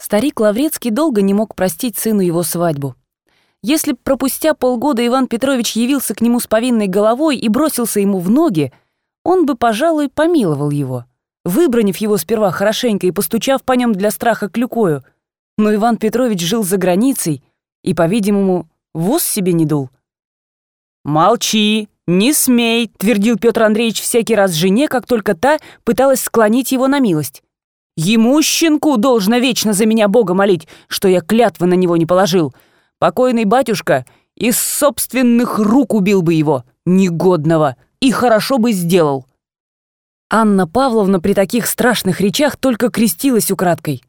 Старик Лаврецкий долго не мог простить сыну его свадьбу. Если б пропустя полгода Иван Петрович явился к нему с повинной головой и бросился ему в ноги, он бы, пожалуй, помиловал его, выбранив его сперва хорошенько и постучав по нем для страха клюкою. Но Иван Петрович жил за границей и, по-видимому, в ус себе не дул. «Молчи, не смей», — твердил Петр Андреевич всякий раз жене, как только та пыталась склонить его на милость. Ему, щенку, должно вечно за меня Бога молить, что я клятвы на него не положил. Покойный батюшка из собственных рук убил бы его, негодного, и хорошо бы сделал». Анна Павловна при таких страшных речах только крестилась украдкой.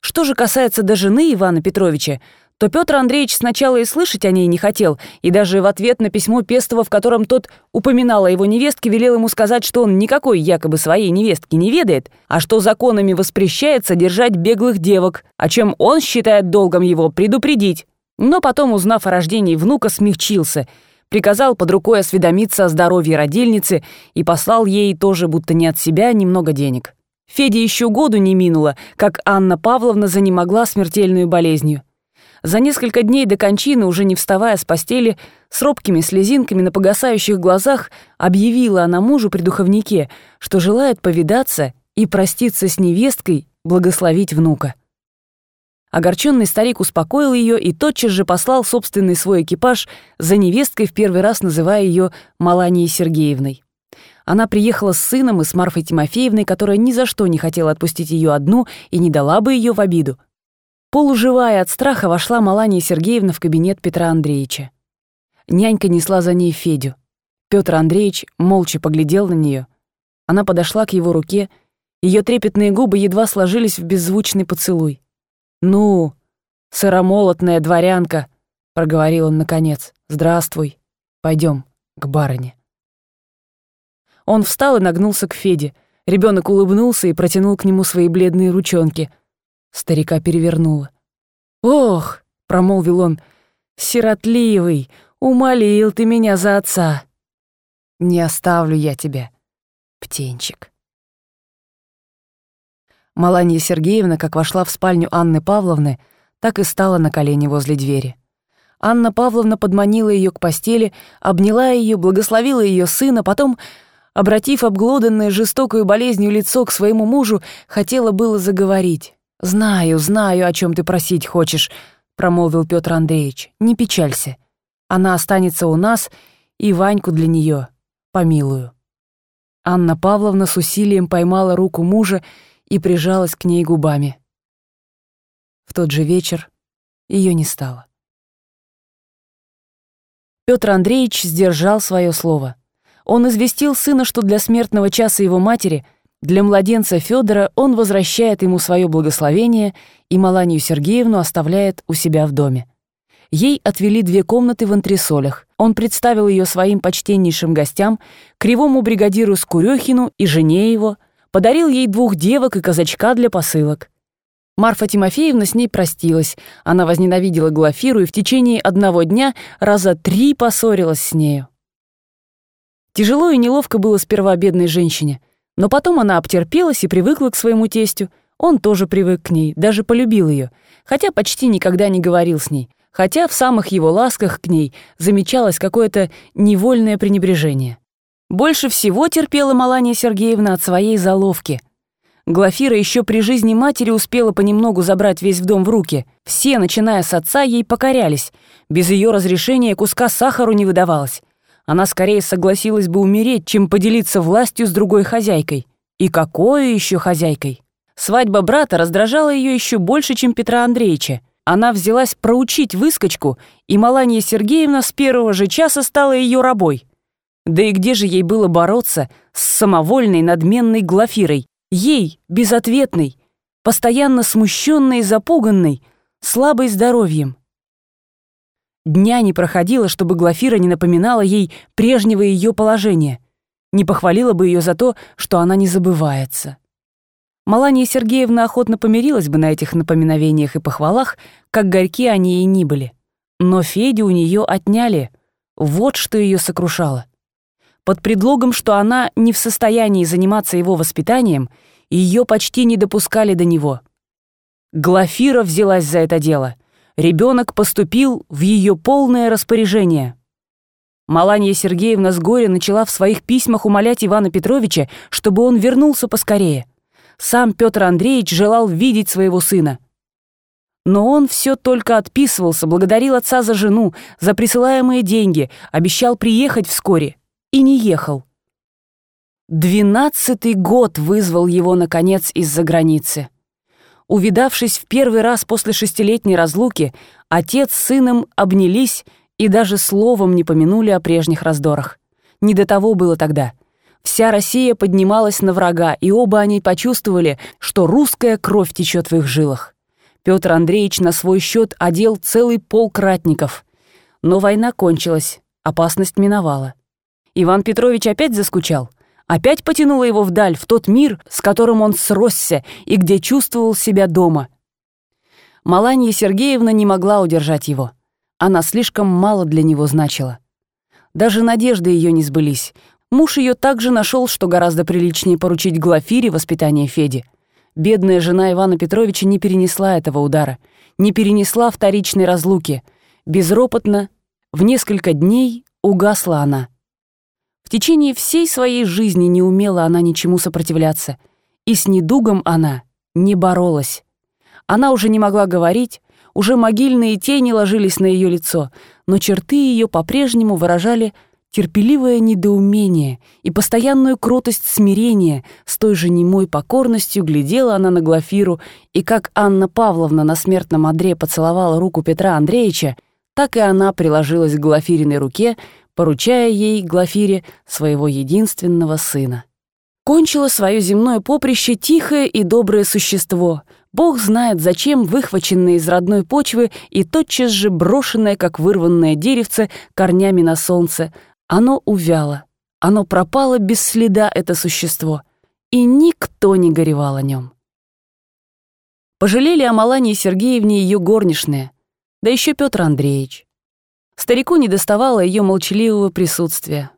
Что же касается до жены Ивана Петровича, то Петр Андреевич сначала и слышать о ней не хотел, и даже в ответ на письмо Пестова, в котором тот упоминал о его невестке, велел ему сказать, что он никакой якобы своей невестки не ведает, а что законами воспрещается держать беглых девок, о чем он считает долгом его предупредить. Но потом, узнав о рождении внука, смягчился, приказал под рукой осведомиться о здоровье родильницы и послал ей тоже, будто не от себя, немного денег. Феде еще году не минуло, как Анна Павловна занемогла смертельную болезнью. За несколько дней до кончины, уже не вставая с постели, с робкими слезинками на погасающих глазах, объявила она мужу при духовнике, что желает повидаться и проститься с невесткой, благословить внука. Огорченный старик успокоил ее и тотчас же послал собственный свой экипаж за невесткой, в первый раз называя ее Маланией Сергеевной. Она приехала с сыном и с Марфой Тимофеевной, которая ни за что не хотела отпустить ее одну и не дала бы ее в обиду. Полуживая от страха вошла Малания Сергеевна в кабинет Петра Андреевича. Нянька несла за ней Федю. Петр Андреевич молча поглядел на нее. Она подошла к его руке, ее трепетные губы едва сложились в беззвучный поцелуй. «Ну, сыромолотная дворянка», — проговорил он наконец, — «здравствуй, пойдем к барыне». Он встал и нагнулся к Феде. Ребенок улыбнулся и протянул к нему свои бледные ручонки — Старика перевернуло. «Ох!» — промолвил он. «Сиротливый! Умолил ты меня за отца!» «Не оставлю я тебя, птенчик!» Маланья Сергеевна, как вошла в спальню Анны Павловны, так и стала на колени возле двери. Анна Павловна подманила ее к постели, обняла ее, благословила ее сына, потом, обратив обглоданное жестокую болезнью лицо к своему мужу, хотела было заговорить. «Знаю, знаю, о чем ты просить хочешь», — промолвил Петр Андреевич. «Не печалься. Она останется у нас, и Ваньку для нее помилую». Анна Павловна с усилием поймала руку мужа и прижалась к ней губами. В тот же вечер ее не стало. Петр Андреевич сдержал свое слово. Он известил сына, что для смертного часа его матери — для младенца Федора он возвращает ему свое благословение и Маланию Сергеевну оставляет у себя в доме. Ей отвели две комнаты в антресолях. Он представил ее своим почтеннейшим гостям, кривому бригадиру Скурехину и жене его, подарил ей двух девок и казачка для посылок. Марфа Тимофеевна с ней простилась. Она возненавидела Глафиру и в течение одного дня раза три поссорилась с нею. Тяжело и неловко было сперва бедной женщине. Но потом она обтерпелась и привыкла к своему тестю. Он тоже привык к ней, даже полюбил ее, хотя почти никогда не говорил с ней, хотя в самых его ласках к ней замечалось какое-то невольное пренебрежение. Больше всего терпела Малания Сергеевна от своей заловки. Глафира еще при жизни матери успела понемногу забрать весь в дом в руки. Все, начиная с отца, ей покорялись. Без ее разрешения куска сахару не выдавалось она скорее согласилась бы умереть, чем поделиться властью с другой хозяйкой. И какой еще хозяйкой? Свадьба брата раздражала ее еще больше, чем Петра Андреевича. Она взялась проучить выскочку, и Маланья Сергеевна с первого же часа стала ее рабой. Да и где же ей было бороться с самовольной надменной Глафирой? Ей, безответной, постоянно смущенной и запуганной, слабой здоровьем. Дня не проходило, чтобы Глафира не напоминала ей прежнего ее положения, не похвалила бы ее за то, что она не забывается. Малания Сергеевна охотно помирилась бы на этих напоминовениях и похвалах, как горьки они и ни были. Но Федю у нее отняли. Вот что ее сокрушало. Под предлогом, что она не в состоянии заниматься его воспитанием, ее почти не допускали до него. Глафира взялась за это дело. Ребенок поступил в ее полное распоряжение. Маланья Сергеевна с горя начала в своих письмах умолять Ивана Петровича, чтобы он вернулся поскорее. Сам Петр Андреевич желал видеть своего сына. Но он все только отписывался, благодарил отца за жену, за присылаемые деньги, обещал приехать вскоре и не ехал. Двенадцатый год вызвал его, наконец, из-за границы. Увидавшись в первый раз после шестилетней разлуки, отец с сыном обнялись и даже словом не помянули о прежних раздорах. Не до того было тогда. Вся Россия поднималась на врага, и оба они почувствовали, что русская кровь течет в их жилах. Петр Андреевич на свой счет одел целый полк ратников. Но война кончилась, опасность миновала. Иван Петрович опять заскучал. Опять потянуло его вдаль, в тот мир, с которым он сросся и где чувствовал себя дома. Маланья Сергеевна не могла удержать его. Она слишком мало для него значила. Даже надежды ее не сбылись. Муж ее также нашел, что гораздо приличнее поручить Глафире воспитание Феди. Бедная жена Ивана Петровича не перенесла этого удара, не перенесла вторичной разлуки. Безропотно, в несколько дней угасла она. В течение всей своей жизни не умела она ничему сопротивляться, и с недугом она не боролась. Она уже не могла говорить, уже могильные тени ложились на ее лицо, но черты ее по-прежнему выражали терпеливое недоумение и постоянную кротость смирения, с той же немой покорностью глядела она на Глафиру, и как Анна Павловна на смертном одре поцеловала руку Петра Андреевича, так и она приложилась к Глафириной руке, поручая ей, Глафире, своего единственного сына. Кончило свое земное поприще тихое и доброе существо — Бог знает, зачем выхваченное из родной почвы и тотчас же брошенное, как вырванное деревце, корнями на солнце. Оно увяло. Оно пропало без следа, это существо. И никто не горевал о нем. Пожалели о Малании Сергеевне ее горничные, да еще Петр Андреевич. Старику не доставало ее молчаливого присутствия.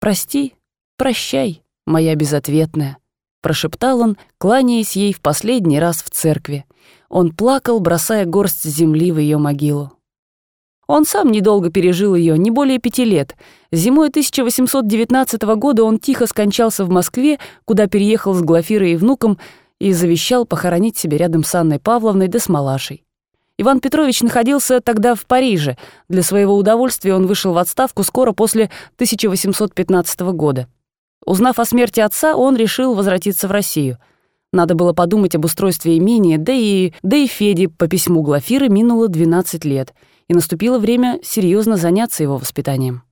«Прости, прощай, моя безответная» прошептал он, кланяясь ей в последний раз в церкви. Он плакал, бросая горсть земли в ее могилу. Он сам недолго пережил ее, не более пяти лет. Зимой 1819 года он тихо скончался в Москве, куда переехал с Глафирой и внуком и завещал похоронить себе рядом с Анной Павловной да с Малашей. Иван Петрович находился тогда в Париже. Для своего удовольствия он вышел в отставку скоро после 1815 года. Узнав о смерти отца, он решил возвратиться в Россию. Надо было подумать об устройстве имения, да и, да и Феде по письму Глафиры минуло 12 лет, и наступило время серьезно заняться его воспитанием.